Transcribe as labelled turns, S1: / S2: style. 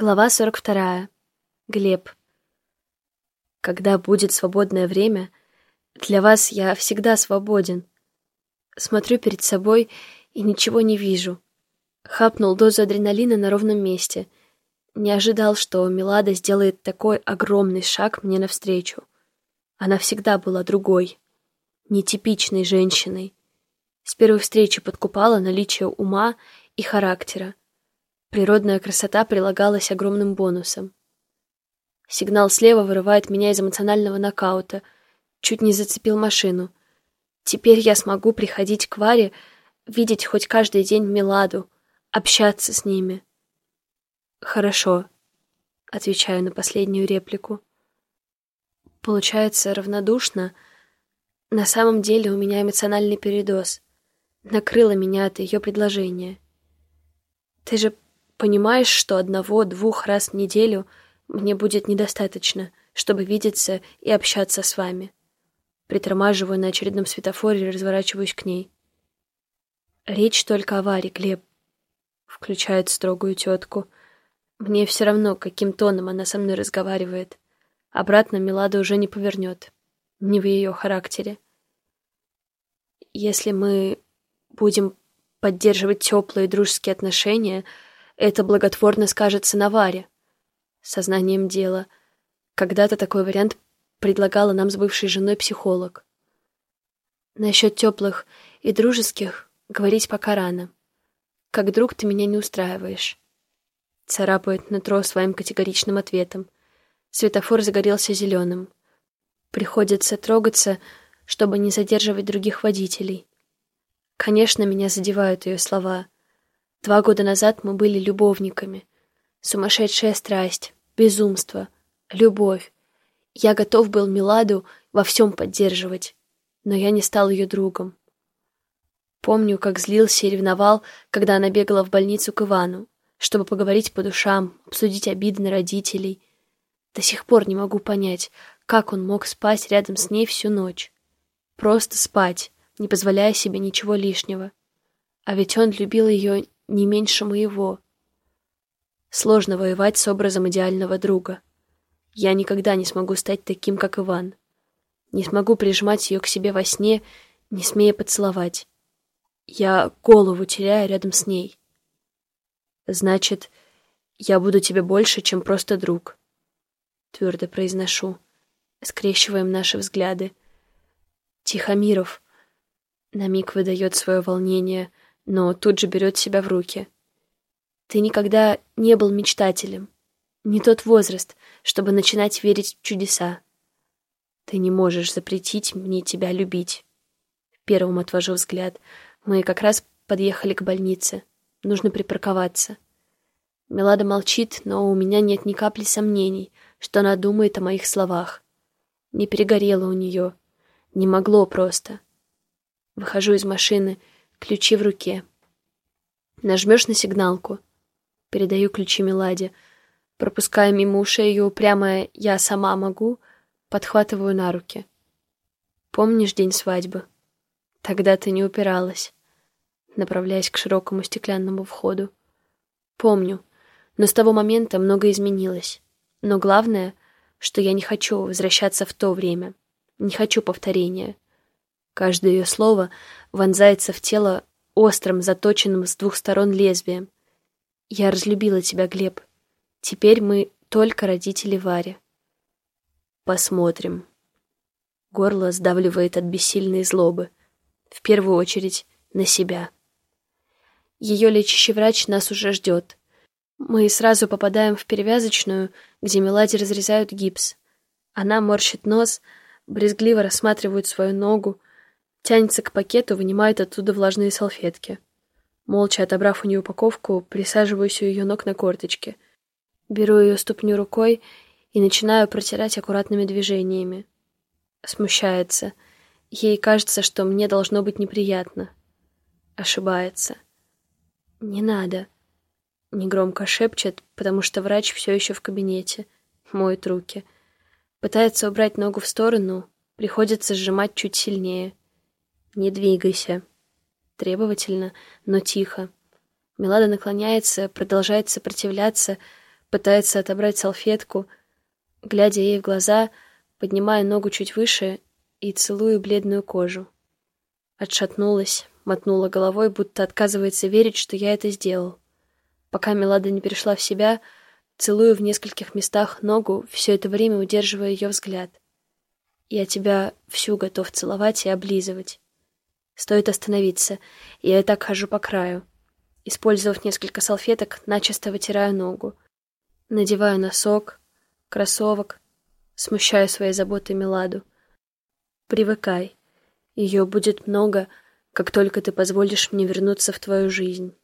S1: Глава 42. Глеб. Когда будет свободное время, для вас я всегда свободен. Смотрю перед собой и ничего не вижу. Хапнул дозу адреналина на ровном месте. Не ожидал, что Милада сделает такой огромный шаг мне навстречу. Она всегда была другой, нетипичной женщиной. С первой встречи подкупала наличие ума и характера. Природная красота прилагалась огромным бонусом. Сигнал слева вырывает меня из эмоционального нокаута. Чуть не зацепил машину. Теперь я смогу приходить к Варе, видеть хоть каждый день Миладу, общаться с ними. «Хорошо», — отвечаю на последнюю реплику. Получается равнодушно. На самом деле у меня эмоциональный передоз. Накрыло меня от ее предложения. «Ты же Понимаешь, что одного-двух раз в неделю мне будет недостаточно, чтобы видеться и общаться с вами. Притормаживаю на очередном светофоре и разворачиваюсь к ней. Речь только о Варе, Глеб. Включает строгую тетку. Мне все равно, каким тоном она со мной разговаривает. Обратно Милада уже не повернет. Не в ее характере. Если мы будем поддерживать теплые дружеские отношения — это благотворно скажется на Варе. Сознанием дела. Когда-то такой вариант предлагала нам с бывшей женой психолог. Насчет теплых и дружеских говорить пока рано. Как друг ты меня не устраиваешь. Царапает нутро своим категоричным ответом. Светофор загорелся зеленым. Приходится трогаться, чтобы не задерживать других водителей. Конечно, меня задевают ее слова — Два года назад мы были любовниками. Сумасшедшая страсть, безумство, любовь. Я готов был Миладу во всем поддерживать, но я не стал ее другом. Помню, как злился и ревновал, когда она бегала в больницу к Ивану, чтобы поговорить по душам, обсудить обиды на родителей. До сих пор не могу понять, как он мог спать рядом с ней всю ночь. Просто спать, не позволяя себе ничего лишнего. А ведь он любил ее не меньше моего. Сложно воевать с образом идеального друга. Я никогда не смогу стать таким, как Иван. Не смогу прижимать ее к себе во сне, не смея поцеловать. Я голову теряю рядом с ней. Значит, я буду тебе больше, чем просто друг. Твердо произношу. Скрещиваем наши взгляды. Тихомиров на миг выдает свое волнение — но тут же берет себя в руки. Ты никогда не был мечтателем. Не тот возраст, чтобы начинать верить в чудеса. Ты не можешь запретить мне тебя любить. Первым отвожу взгляд. Мы как раз подъехали к больнице. Нужно припарковаться. Мелада молчит, но у меня нет ни капли сомнений, что она думает о моих словах. Не перегорело у нее. Не могло просто. Выхожу из машины — Ключи в руке. Нажмешь на сигналку. Передаю ключи Меладе. Пропуская мимо ушей ее упрямое «я сама могу», подхватываю на руки. Помнишь день свадьбы? Тогда ты не упиралась, направляясь к широкому стеклянному входу. Помню, но с того момента многое изменилось. Но главное, что я не хочу возвращаться в то время. Не хочу повторения. Каждое ее слово вонзается в тело острым, заточенным с двух сторон лезвием. Я разлюбила тебя, Глеб. Теперь мы только родители Вари. Посмотрим. Горло сдавливает от бессильной злобы. В первую очередь на себя. Ее лечащий врач нас уже ждет. Мы сразу попадаем в перевязочную, где Меладе разрезают гипс. Она морщит нос, брезгливо рассматривает свою ногу, Тянется к пакету, вынимает оттуда влажные салфетки. Молча отобрав у нее упаковку, присаживаюсь у ее ног на корточке. Беру ее ступню рукой и начинаю протирать аккуратными движениями. Смущается. Ей кажется, что мне должно быть неприятно. Ошибается. «Не надо», — негромко шепчет, потому что врач все еще в кабинете. Моет руки. Пытается убрать ногу в сторону, приходится сжимать чуть сильнее. «Не двигайся». Требовательно, но тихо. Мелада наклоняется, продолжает сопротивляться, пытается отобрать салфетку, глядя ей в глаза, поднимая ногу чуть выше и целую бледную кожу. Отшатнулась, мотнула головой, будто отказывается верить, что я это сделал. Пока Мелада не перешла в себя, целую в нескольких местах ногу, все это время удерживая ее взгляд. Я тебя всю готов целовать и облизывать. Стоит остановиться, я и так хожу по краю. Использовав несколько салфеток, начисто вытираю ногу. Надеваю носок, кроссовок, смущаю своей заботой Меладу. Привыкай. Ее будет много, как только ты позволишь мне вернуться в твою жизнь.